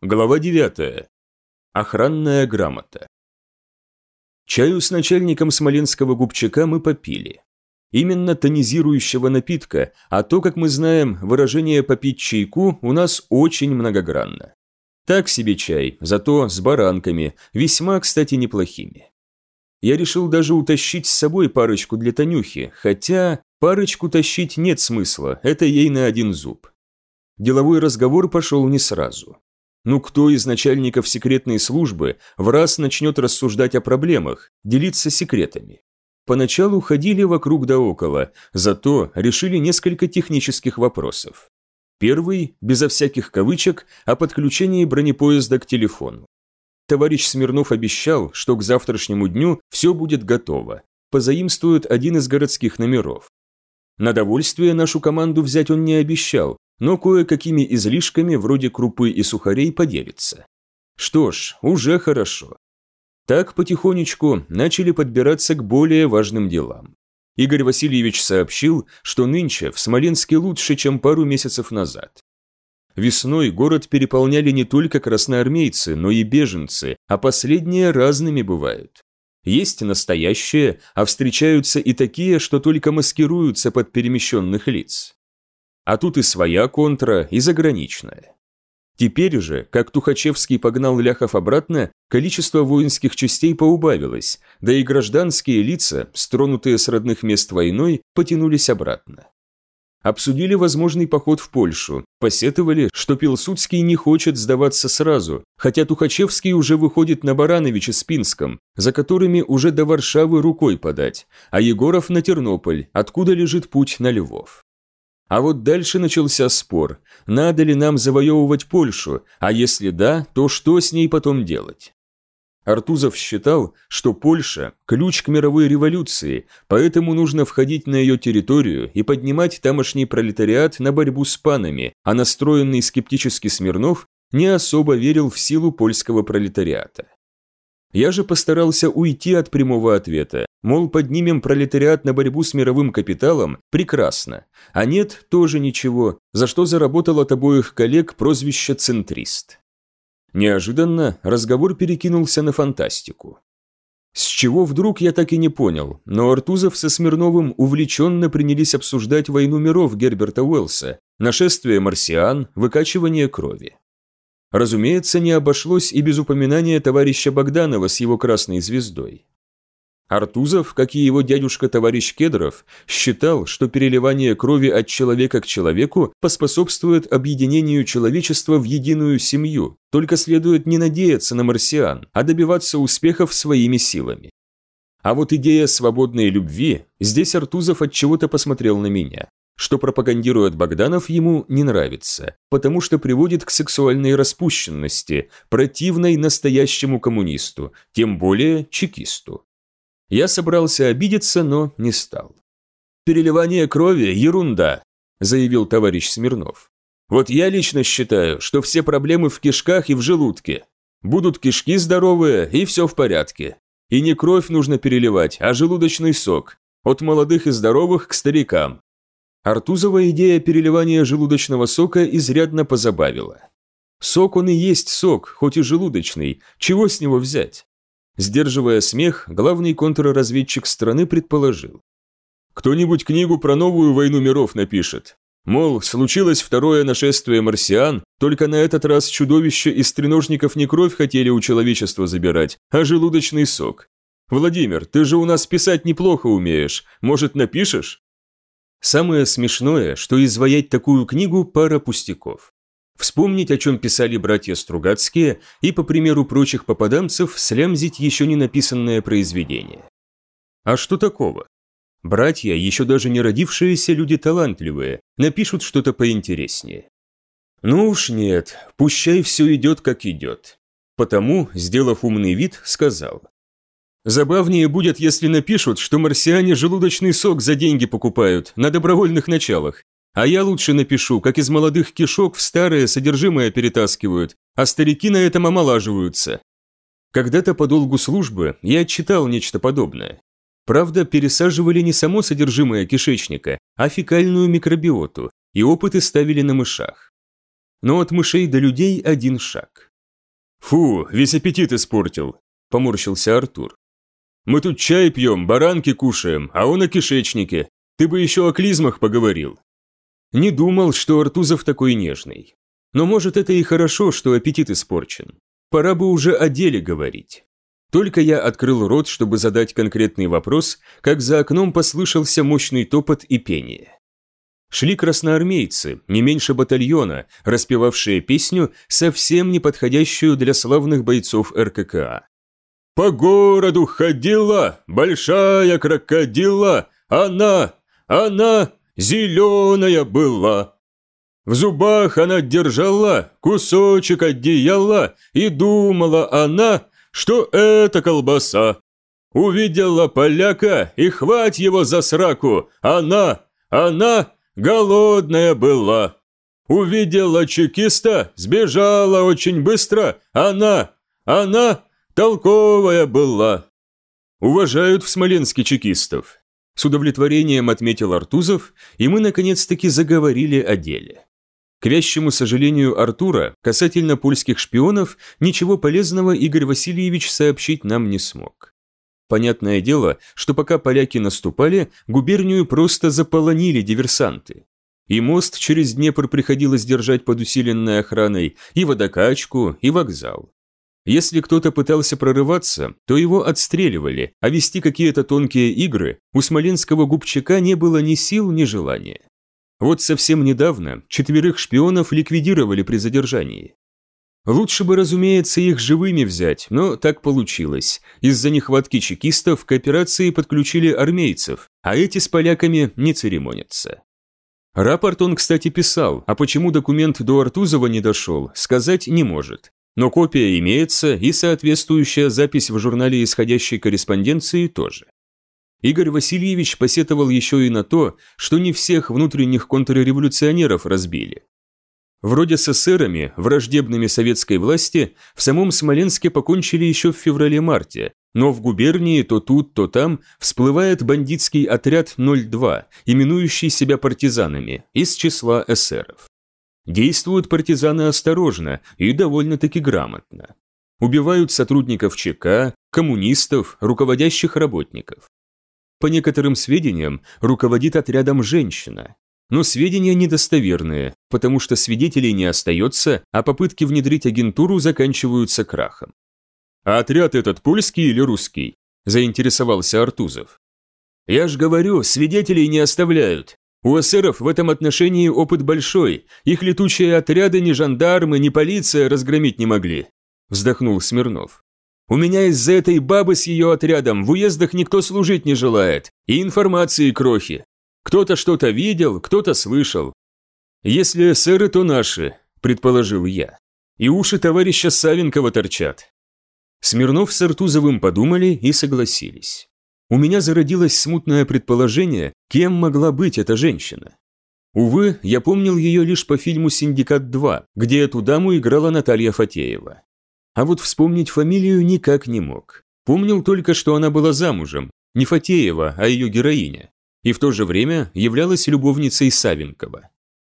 Глава 9. Охранная грамота. Чаю с начальником смоленского губчака мы попили. Именно тонизирующего напитка, а то, как мы знаем, выражение «попить чайку» у нас очень многогранно. Так себе чай, зато с баранками, весьма, кстати, неплохими. Я решил даже утащить с собой парочку для Танюхи, хотя парочку тащить нет смысла, это ей на один зуб. Деловой разговор пошел не сразу. Ну кто из начальников секретной службы в раз начнет рассуждать о проблемах, делиться секретами? Поначалу ходили вокруг да около, зато решили несколько технических вопросов. Первый, безо всяких кавычек, о подключении бронепоезда к телефону. Товарищ Смирнов обещал, что к завтрашнему дню все будет готово. Позаимствует один из городских номеров. На довольствие нашу команду взять он не обещал, но кое-какими излишками вроде крупы и сухарей поделится. Что ж, уже хорошо. Так потихонечку начали подбираться к более важным делам. Игорь Васильевич сообщил, что нынче в Смоленске лучше, чем пару месяцев назад. Весной город переполняли не только красноармейцы, но и беженцы, а последние разными бывают. Есть настоящие, а встречаются и такие, что только маскируются под перемещенных лиц а тут и своя контра, и заграничная. Теперь же, как Тухачевский погнал ляхов обратно, количество воинских частей поубавилось, да и гражданские лица, стронутые с родных мест войной, потянулись обратно. Обсудили возможный поход в Польшу, посетовали, что Пилсудский не хочет сдаваться сразу, хотя Тухачевский уже выходит на Барановича с Пинском, за которыми уже до Варшавы рукой подать, а Егоров на Тернополь, откуда лежит путь на Львов. А вот дальше начался спор, надо ли нам завоевывать Польшу, а если да, то что с ней потом делать? Артузов считал, что Польша – ключ к мировой революции, поэтому нужно входить на ее территорию и поднимать тамошний пролетариат на борьбу с панами, а настроенный скептически Смирнов не особо верил в силу польского пролетариата. Я же постарался уйти от прямого ответа, мол, поднимем пролетариат на борьбу с мировым капиталом, прекрасно, а нет, тоже ничего, за что заработал от обоих коллег прозвище «центрист». Неожиданно разговор перекинулся на фантастику. С чего вдруг я так и не понял, но Артузов со Смирновым увлеченно принялись обсуждать войну миров Герберта Уэллса, нашествие марсиан, выкачивание крови. Разумеется, не обошлось и без упоминания товарища Богданова с его красной звездой. Артузов, как и его дядюшка-товарищ Кедров, считал, что переливание крови от человека к человеку поспособствует объединению человечества в единую семью, только следует не надеяться на марсиан, а добиваться успехов своими силами. А вот идея свободной любви, здесь Артузов от чего-то посмотрел на меня что пропагандирует Богданов ему не нравится, потому что приводит к сексуальной распущенности, противной настоящему коммунисту, тем более чекисту. Я собрался обидеться, но не стал. «Переливание крови – ерунда», – заявил товарищ Смирнов. «Вот я лично считаю, что все проблемы в кишках и в желудке. Будут кишки здоровые, и все в порядке. И не кровь нужно переливать, а желудочный сок. От молодых и здоровых к старикам. Артузова идея переливания желудочного сока изрядно позабавила. Сок он и есть сок, хоть и желудочный, чего с него взять? Сдерживая смех, главный контрразведчик страны предположил. Кто-нибудь книгу про новую войну миров напишет. Мол, случилось второе нашествие марсиан, только на этот раз чудовище из треножников не кровь хотели у человечества забирать, а желудочный сок. Владимир, ты же у нас писать неплохо умеешь, может напишешь? Самое смешное, что изваять такую книгу пара пустяков. Вспомнить, о чем писали братья Стругацкие, и, по примеру прочих попаданцев, слямзить еще не написанное произведение. А что такого? Братья, еще даже не родившиеся люди талантливые, напишут что-то поинтереснее. Ну уж нет, пущай все идет, как идет. Потому, сделав умный вид, сказал. Забавнее будет, если напишут, что марсиане желудочный сок за деньги покупают, на добровольных началах. А я лучше напишу, как из молодых кишок в старое содержимое перетаскивают, а старики на этом омолаживаются. Когда-то по долгу службы я читал нечто подобное. Правда, пересаживали не само содержимое кишечника, а фекальную микробиоту, и опыты ставили на мышах. Но от мышей до людей один шаг. «Фу, весь аппетит испортил», – поморщился Артур. «Мы тут чай пьем, баранки кушаем, а он о кишечнике. Ты бы еще о клизмах поговорил». Не думал, что Артузов такой нежный. Но может это и хорошо, что аппетит испорчен. Пора бы уже о деле говорить. Только я открыл рот, чтобы задать конкретный вопрос, как за окном послышался мощный топот и пение. Шли красноармейцы, не меньше батальона, распевавшие песню, совсем не подходящую для славных бойцов РККА. «По городу ходила большая крокодила, она, она зеленая была». В зубах она держала кусочек одеяла, и думала она, что это колбаса. Увидела поляка, и хвать его за сраку, она, она голодная была. Увидела чекиста, сбежала очень быстро, она, она толковая была. Уважают в Смоленске чекистов. С удовлетворением отметил Артузов, и мы наконец-таки заговорили о деле. К вящему сожалению Артура, касательно польских шпионов, ничего полезного Игорь Васильевич сообщить нам не смог. Понятное дело, что пока поляки наступали, губернию просто заполонили диверсанты. И мост через Днепр приходилось держать под усиленной охраной, и водокачку, и вокзал. Если кто-то пытался прорываться, то его отстреливали, а вести какие-то тонкие игры у смоленского губчака не было ни сил, ни желания. Вот совсем недавно четверых шпионов ликвидировали при задержании. Лучше бы, разумеется, их живыми взять, но так получилось. Из-за нехватки чекистов к операции подключили армейцев, а эти с поляками не церемонятся. Рапорт он, кстати, писал, а почему документ до Артузова не дошел, сказать не может. Но копия имеется и соответствующая запись в журнале исходящей корреспонденции тоже. Игорь Васильевич посетовал еще и на то, что не всех внутренних контрреволюционеров разбили. Вроде с эсерами, враждебными советской власти, в самом Смоленске покончили еще в феврале-марте, но в губернии то тут, то там всплывает бандитский отряд 02, именующий себя партизанами, из числа эсеров. Действуют партизаны осторожно и довольно-таки грамотно. Убивают сотрудников ЧК, коммунистов, руководящих работников. По некоторым сведениям, руководит отрядом женщина. Но сведения недостоверные, потому что свидетелей не остается, а попытки внедрить агентуру заканчиваются крахом. «А отряд этот польский или русский?» – заинтересовался Артузов. «Я ж говорю, свидетелей не оставляют. У эсеров в этом отношении опыт большой, их летучие отряды ни жандармы, ни полиция разгромить не могли», – вздохнул Смирнов. У меня из-за этой бабы с ее отрядом в уездах никто служить не желает, и информации крохи. Кто-то что-то видел, кто-то слышал. Если эсеры, то наши, предположил я. И уши товарища Савенкова торчат. Смирнов с Артузовым подумали и согласились. У меня зародилось смутное предположение, кем могла быть эта женщина. Увы, я помнил ее лишь по фильму «Синдикат-2», где эту даму играла Наталья Фатеева. А вот вспомнить фамилию никак не мог. Помнил только, что она была замужем, не Фатеева, а ее героиня, и в то же время являлась любовницей Савенкова.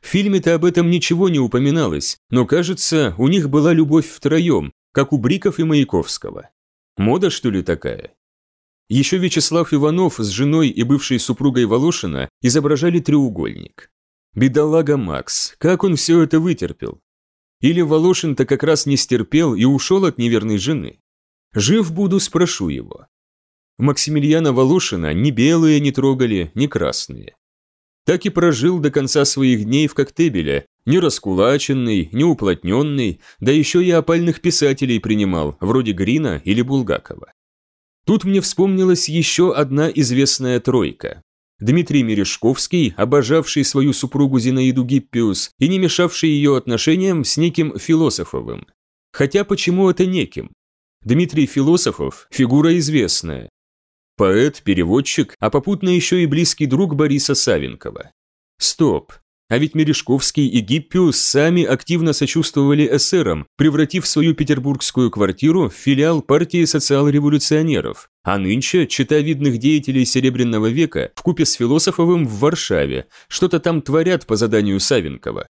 В фильме-то об этом ничего не упоминалось, но, кажется, у них была любовь втроем, как у Бриков и Маяковского. Мода, что ли, такая? Еще Вячеслав Иванов с женой и бывшей супругой Волошина изображали треугольник. Бедолага Макс, как он все это вытерпел? Или Волошин-то как раз не стерпел и ушел от неверной жены? Жив буду, спрошу его. Максимилиана Волошина ни белые не трогали, ни красные. Так и прожил до конца своих дней в Коктебеле, не раскулаченный, не уплотненный, да еще и опальных писателей принимал, вроде Грина или Булгакова. Тут мне вспомнилась еще одна известная тройка. Дмитрий Мережковский, обожавший свою супругу Зинаиду Гиппиус и не мешавший ее отношениям с неким Философовым. Хотя почему это неким? Дмитрий Философов – фигура известная. Поэт, переводчик, а попутно еще и близкий друг Бориса Савенкова. Стоп, а ведь Мережковский и Гиппиус сами активно сочувствовали эсерам, превратив свою петербургскую квартиру в филиал партии социал-революционеров, а нынче чита видных деятелей Серебряного века вкупе с Философовым в Варшаве, что-то там творят по заданию Савенкова.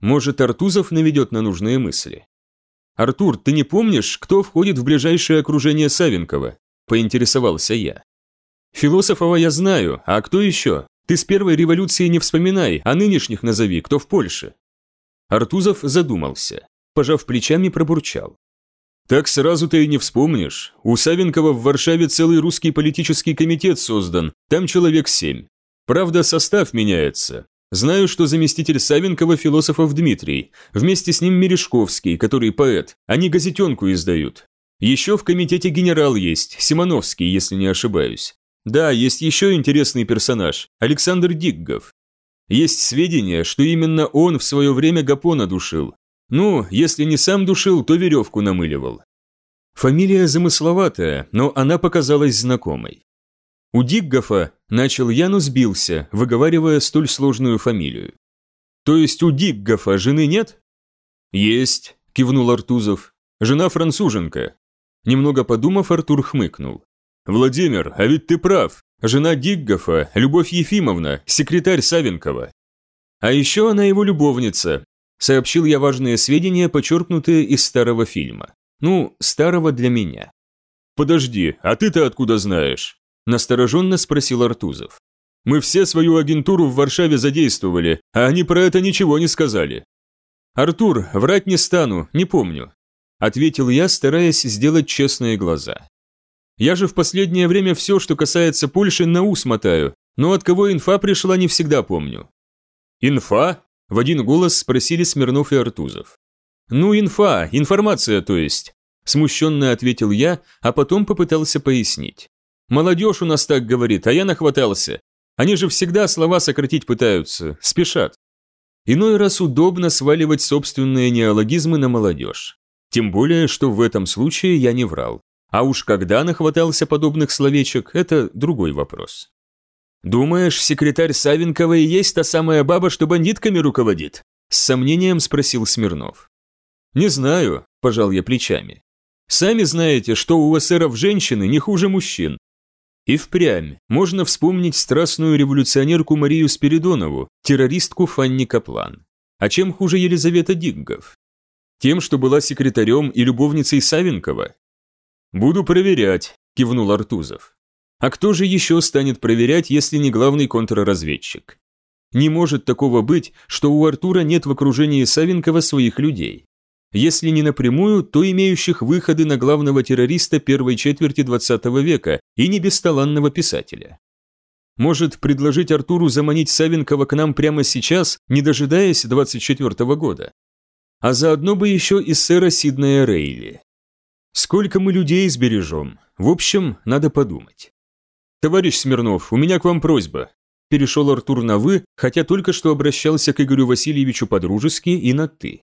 Может, Артузов наведет на нужные мысли? «Артур, ты не помнишь, кто входит в ближайшее окружение Савенкова?» – поинтересовался я. «Философова я знаю, а кто еще? Ты с первой революции не вспоминай, а нынешних назови, кто в Польше». Артузов задумался, пожав плечами, пробурчал. «Так сразу-то и не вспомнишь. У Савенкова в Варшаве целый русский политический комитет создан, там человек семь. Правда, состав меняется. Знаю, что заместитель Савенкова философов Дмитрий, вместе с ним Мережковский, который поэт, они газетенку издают. Еще в комитете генерал есть, Симоновский, если не ошибаюсь. Да, есть еще интересный персонаж, Александр Диггов. Есть сведения, что именно он в свое время Гапона душил. Ну, если не сам душил, то веревку намыливал. Фамилия замысловатая, но она показалась знакомой. У Диггофа начал Яну сбился, выговаривая столь сложную фамилию. То есть у Диггофа жены нет? Есть, кивнул Артузов. Жена француженка. Немного подумав, Артур хмыкнул. Владимир, а ведь ты прав. Жена Диггофа, Любовь Ефимовна, секретарь Савенкова. А еще она его любовница. Сообщил я важные сведения, почерпнутые из старого фильма. Ну, старого для меня. Подожди, а ты-то откуда знаешь? Настороженно спросил Артузов. «Мы все свою агентуру в Варшаве задействовали, а они про это ничего не сказали». «Артур, врать не стану, не помню», ответил я, стараясь сделать честные глаза. «Я же в последнее время все, что касается Польши, на ус мотаю, но от кого инфа пришла, не всегда помню». «Инфа?» – в один голос спросили Смирнов и Артузов. «Ну, инфа, информация, то есть», – смущенно ответил я, а потом попытался пояснить. Молодежь у нас так говорит, а я нахватался. Они же всегда слова сократить пытаются, спешат. Иной раз удобно сваливать собственные неологизмы на молодежь. Тем более, что в этом случае я не врал. А уж когда нахватался подобных словечек, это другой вопрос. «Думаешь, секретарь Савенкова и есть та самая баба, что бандитками руководит?» С сомнением спросил Смирнов. «Не знаю», – пожал я плечами. «Сами знаете, что у эсеров женщины не хуже мужчин, и впрямь можно вспомнить страстную революционерку Марию Спиридонову, террористку Фанни Каплан. А чем хуже Елизавета Диггов? Тем, что была секретарем и любовницей Савенкова? «Буду проверять», – кивнул Артузов. «А кто же еще станет проверять, если не главный контрразведчик? Не может такого быть, что у Артура нет в окружении Савенкова своих людей если не напрямую, то имеющих выходы на главного террориста первой четверти 20 века и не бесталанного писателя. Может, предложить Артуру заманить Савенкова к нам прямо сейчас, не дожидаясь 24 -го года? А заодно бы еще и сэра Сиднея Рейли. Сколько мы людей сбережем? В общем, надо подумать. «Товарищ Смирнов, у меня к вам просьба», перешел Артур на «вы», хотя только что обращался к Игорю Васильевичу по-дружески и на «ты».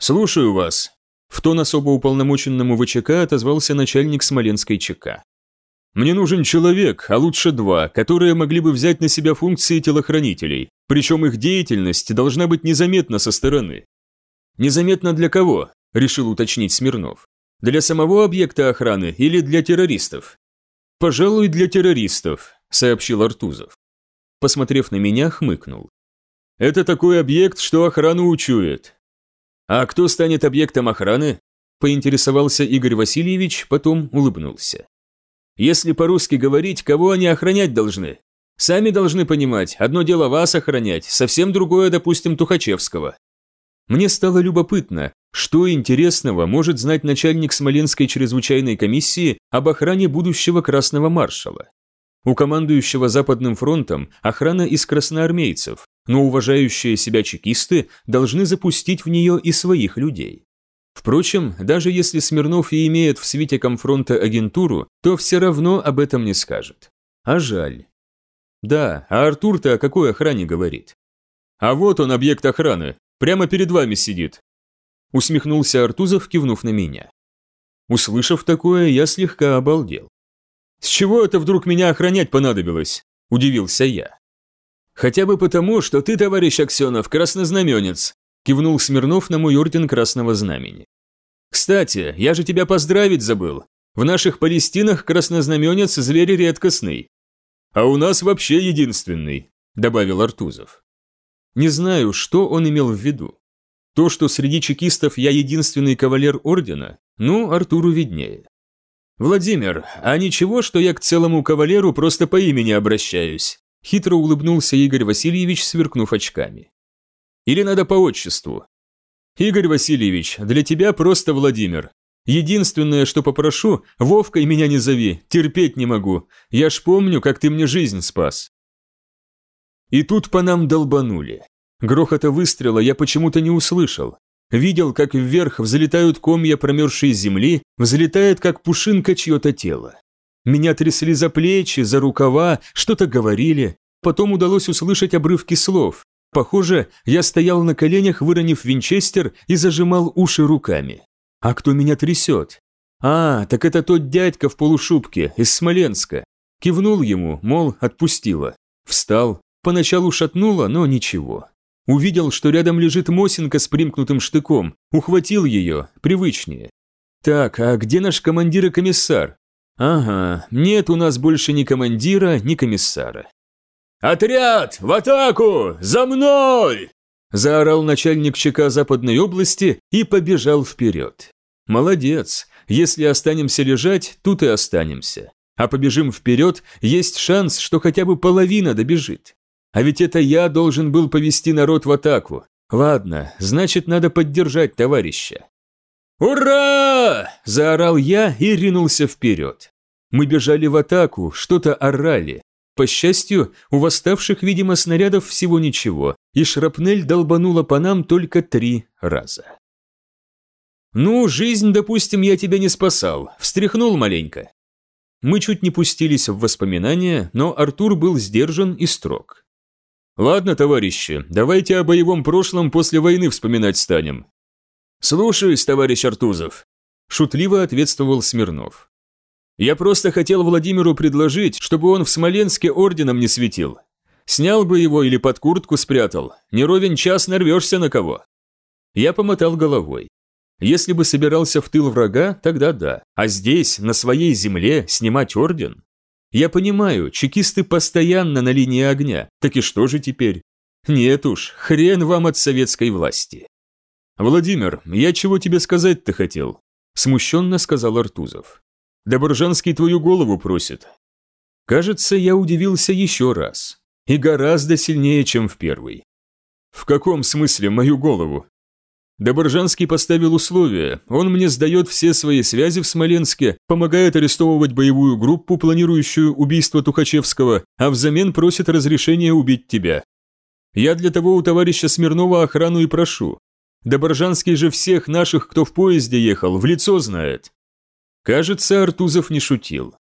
«Слушаю вас», – в тон особо уполномоченному ВЧК отозвался начальник Смоленской ЧК. «Мне нужен человек, а лучше два, которые могли бы взять на себя функции телохранителей, причем их деятельность должна быть незаметна со стороны». «Незаметно для кого?» – решил уточнить Смирнов. «Для самого объекта охраны или для террористов?» «Пожалуй, для террористов», – сообщил Артузов. Посмотрев на меня, хмыкнул. «Это такой объект, что охрану учует. «А кто станет объектом охраны?» – поинтересовался Игорь Васильевич, потом улыбнулся. «Если по-русски говорить, кого они охранять должны? Сами должны понимать, одно дело вас охранять, совсем другое, допустим, Тухачевского». Мне стало любопытно, что интересного может знать начальник Смоленской чрезвычайной комиссии об охране будущего красного маршала. У командующего Западным фронтом охрана из красноармейцев, но уважающие себя чекисты должны запустить в нее и своих людей. Впрочем, даже если Смирнов и имеет в свете комфронта агентуру, то все равно об этом не скажет. А жаль. Да, а Артур-то о какой охране говорит? А вот он, объект охраны, прямо перед вами сидит. Усмехнулся Артузов, кивнув на меня. Услышав такое, я слегка обалдел. «С чего это вдруг меня охранять понадобилось?» – удивился я. «Хотя бы потому, что ты, товарищ Аксенов, краснознаменец», – кивнул Смирнов на мой орден Красного Знамени. «Кстати, я же тебя поздравить забыл. В наших Палестинах краснознаменец – зверь редкостный. А у нас вообще единственный», – добавил Артузов. Не знаю, что он имел в виду. То, что среди чекистов я единственный кавалер ордена, ну, Артуру виднее. «Владимир, а ничего, что я к целому кавалеру просто по имени обращаюсь?» Хитро улыбнулся Игорь Васильевич, сверкнув очками. «Или надо по отчеству?» «Игорь Васильевич, для тебя просто Владимир. Единственное, что попрошу, Вовкой меня не зови, терпеть не могу. Я ж помню, как ты мне жизнь спас». И тут по нам долбанули. Грохота выстрела я почему-то не услышал. Видел, как вверх взлетают комья промерзшей земли, взлетает, как пушинка, чье-то тело. Меня трясли за плечи, за рукава, что-то говорили. Потом удалось услышать обрывки слов. Похоже, я стоял на коленях, выронив винчестер и зажимал уши руками. А кто меня трясет? А, так это тот дядька в полушубке из Смоленска. Кивнул ему, мол, отпустила. Встал. Поначалу шатнуло, но ничего. Увидел, что рядом лежит Мосинка с примкнутым штыком. Ухватил ее, привычнее. Так, а где наш командир и комиссар? Ага, нет у нас больше ни командира, ни комиссара. «Отряд! В атаку! За мной!» Заорал начальник ЧК Западной области и побежал вперед. Молодец, если останемся лежать, тут и останемся. А побежим вперед, есть шанс, что хотя бы половина добежит. А ведь это я должен был повести народ в атаку. Ладно, значит, надо поддержать товарища. «Ура!» – заорал я и ринулся вперед. Мы бежали в атаку, что-то орали. По счастью, у восставших, видимо, снарядов всего ничего, и шрапнель долбанула по нам только три раза. «Ну, жизнь, допустим, я тебя не спасал, встряхнул маленько». Мы чуть не пустились в воспоминания, но Артур был сдержан и строг. «Ладно, товарищи, давайте о боевом прошлом после войны вспоминать станем». «Слушаюсь, товарищ Артузов», – шутливо ответствовал Смирнов. «Я просто хотел Владимиру предложить, чтобы он в Смоленске орденом не светил. Снял бы его или под куртку спрятал, не ровен час нарвешься на кого». Я помотал головой. Если бы собирался в тыл врага, тогда да. А здесь, на своей земле, снимать орден? Я понимаю, чекисты постоянно на линии огня, так и что же теперь? Нет уж, хрен вам от советской власти. Владимир, я чего тебе сказать-то хотел? Смущенно сказал Артузов. Добржанский твою голову просит. Кажется, я удивился еще раз. И гораздо сильнее, чем в первый. В каком смысле мою голову? Доборжанский поставил условия, он мне сдает все свои связи в Смоленске, помогает арестовывать боевую группу, планирующую убийство Тухачевского, а взамен просит разрешения убить тебя. Я для того у товарища Смирнова охрану и прошу. Доборжанский же всех наших, кто в поезде ехал, в лицо знает. Кажется, Артузов не шутил.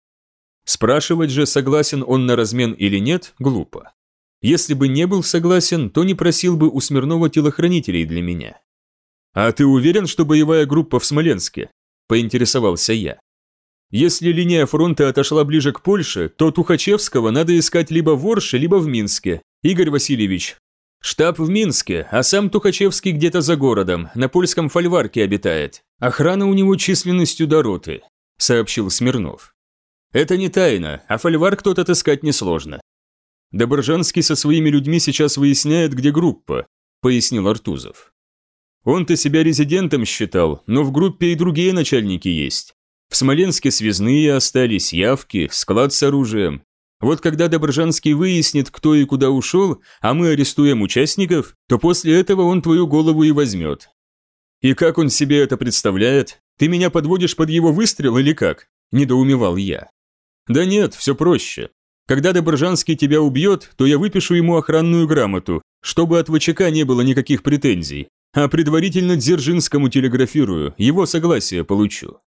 Спрашивать же, согласен он на размен или нет, глупо. Если бы не был согласен, то не просил бы у Смирнова телохранителей для меня. «А ты уверен, что боевая группа в Смоленске?» – поинтересовался я. «Если линия фронта отошла ближе к Польше, то Тухачевского надо искать либо в Орше, либо в Минске. Игорь Васильевич, штаб в Минске, а сам Тухачевский где-то за городом, на польском фольварке обитает. Охрана у него численностью до роты», – сообщил Смирнов. «Это не тайна, а фольварк тот отыскать несложно». «Добржанский со своими людьми сейчас выясняет, где группа», – пояснил Артузов. Он-то себя резидентом считал, но в группе и другие начальники есть. В Смоленске связные остались, явки, склад с оружием. Вот когда Добржанский выяснит, кто и куда ушел, а мы арестуем участников, то после этого он твою голову и возьмет. И как он себе это представляет? Ты меня подводишь под его выстрел или как? Недоумевал я. Да нет, все проще. Когда Добржанский тебя убьет, то я выпишу ему охранную грамоту, чтобы от ВЧК не было никаких претензий, а предварительно Дзержинскому телеграфирую, его согласие получу.